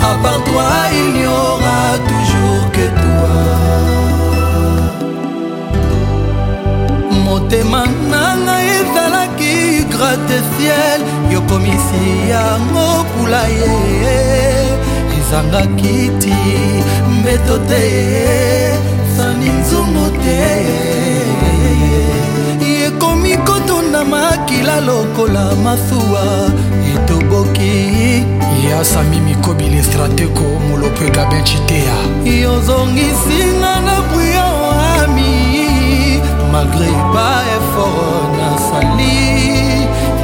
À part toi, il n'y aura toujours que toi. motema na ngai ezalaki gratte-ciel yokomisi yango kula ye ezangaki ti mbeto te sani nzungu te yekomi kotunda makila lokola masuwa eto ya sami mikobili strateko molopo egabin citeya yozongisinga na bwia oami malgré ba effort nasali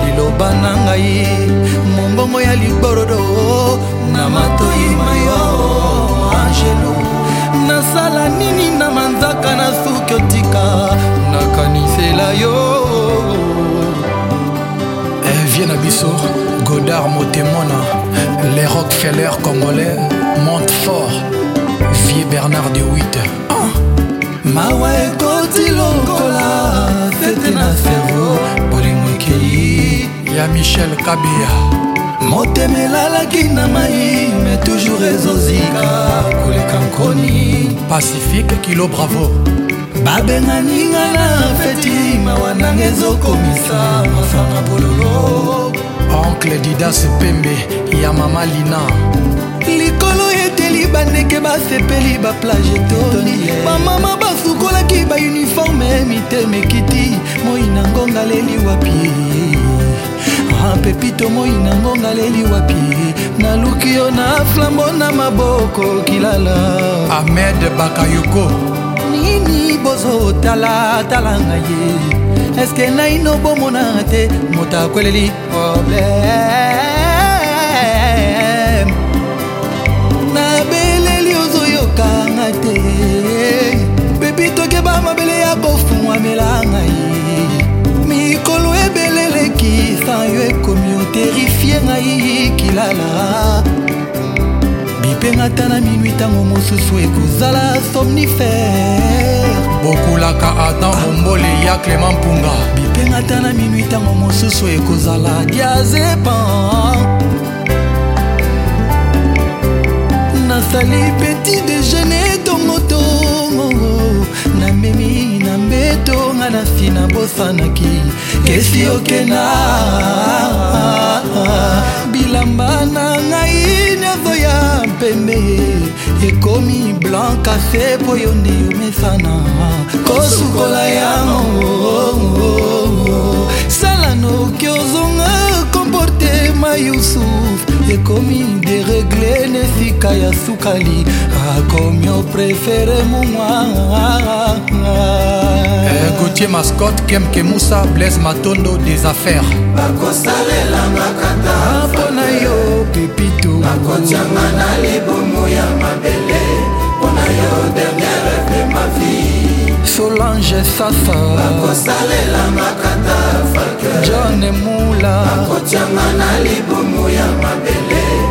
liloba na ngai mongongo ya liborodo na matoyima yo angelo nasala nini na manzaka na suki otika nakanisela yo evie eh, na biso godard motemona Keller congolais, Montfort, vieux Bernard de Witt. Oh. mawa ekoti lokola fete na fero bolingo ekei ya michel kabia motema elalaki na mai me toujours ezozika koleka nkoni pacifique kilo bravo babenganinga na feti mawa nanga ezokomisa mafanga bololo oncle didas pembe ya mama lina likolo eteli bandeke basepeli baplage toni bamama basukolaki bauniforme mitema ekiti moi na ngonga leli wapi ah, pepito moi na ngonga leli wapi naluki yo na flambo na maboko kilala amed bakayoko nini bozotala tala ngai ye eske naino bomona te moto akweleli probleme nabeleli ozoyokanga te bebi tokeba mabele ya kofungwamela ngai mikolo ebele eleki san yo ekomi oterifie ngai kilala bipenga ata na minwi ntango mosusu ekozala somnifere okulaka ata momboli ya cléma mpunga bipenga ata na minui ntango mosusu ekozala diazepan nasali peti dejeuner tongotongo namemi na mbeto nga na fi nabosanaki kesi okena bilamba na ngai nazoya mpembe ekomi blanc kafe mpo yo nde yomesana kosukola yango sala noki ozonga komporte ma yusuf ekomi deregle na esika ya sukali akomi oprefere mumwa euh, gautier mascote kemke musa blaise matondo des affaires bakosalelanga kata mpo na yo nakotianga na libumu ya mabele mpo na yo derniere pe ma vie solange sasa nakosalela makata falke john emula nakotianga na libumu ya mabele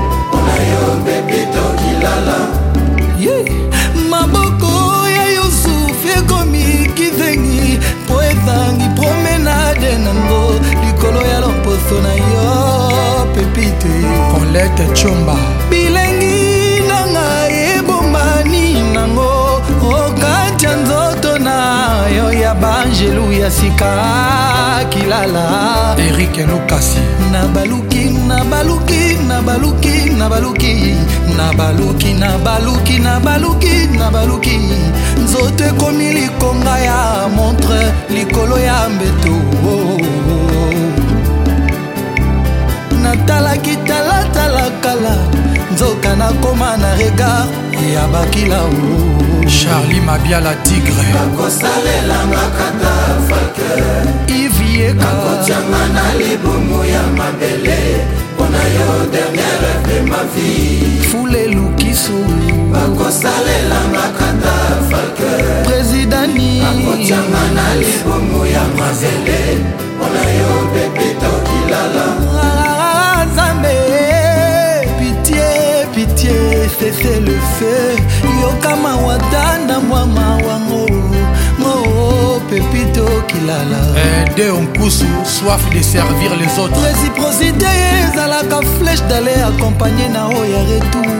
ya sika kilala erike lukasi na baluki na baluki na baluki na baluki na baluki na baluki na baluki na baluki nzoto ekomi likonga ya montre likolo ya mbeto natalaki talatala kala nzoka nakoma na regard ya bakila o charli mabia la tigre akosalelangakata fake iviekaakotianga na libumu ya mabele mpona yo derniere de ma vie fule lukisu bakosalelangakata fake présidani akotianga na libumu ya mabele mpona yo pepito kilala tete lefe yoka mawata na mwa mawango mo pepito kilala eh, de onkusu soif de servir les autres réciprocité ezalaka flèche dale accompagne na oyo ya retour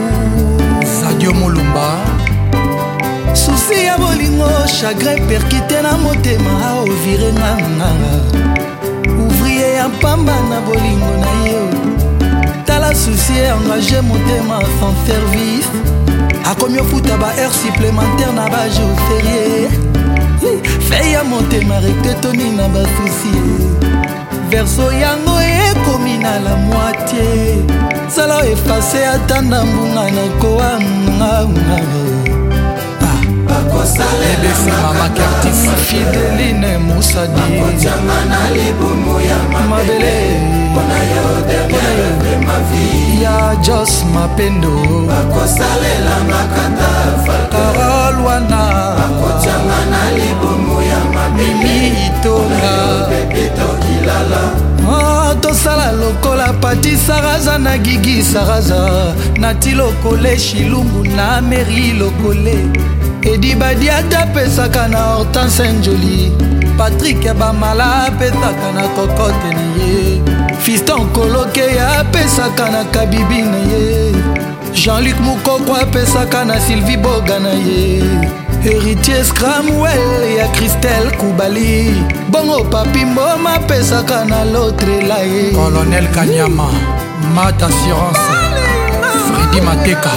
sadio molumba susi ya bolingo chagrin perkite na motema ovire nganganga ouvrier ya pamba na bolingo na ye susi engage motema sans service akomi ofuta baheure supplémentaire na bajour ferie fei ya motema rektetoni na basusi verso yango ekomi na la moitie sala efase ata na mbunga na koa ebefima makartis fideline mosadi mabele ya jos mapendo parole wana mimi itonga tosala lokola pati saraza na gigi saraza nati lokole shilungu na meri lokole edi badiate apesaka na hortan saint-joli patrik ya bamala apetaka na kokote na ye fiston koloke ya apesaka na kabibi na ye jean-luk mukoko apesaka na sylvie boga na ye héritier scramwell ya kristel kubali bongo papi mboma apesaka na lotrela ye colonel kanyama mat assurance fredi mateka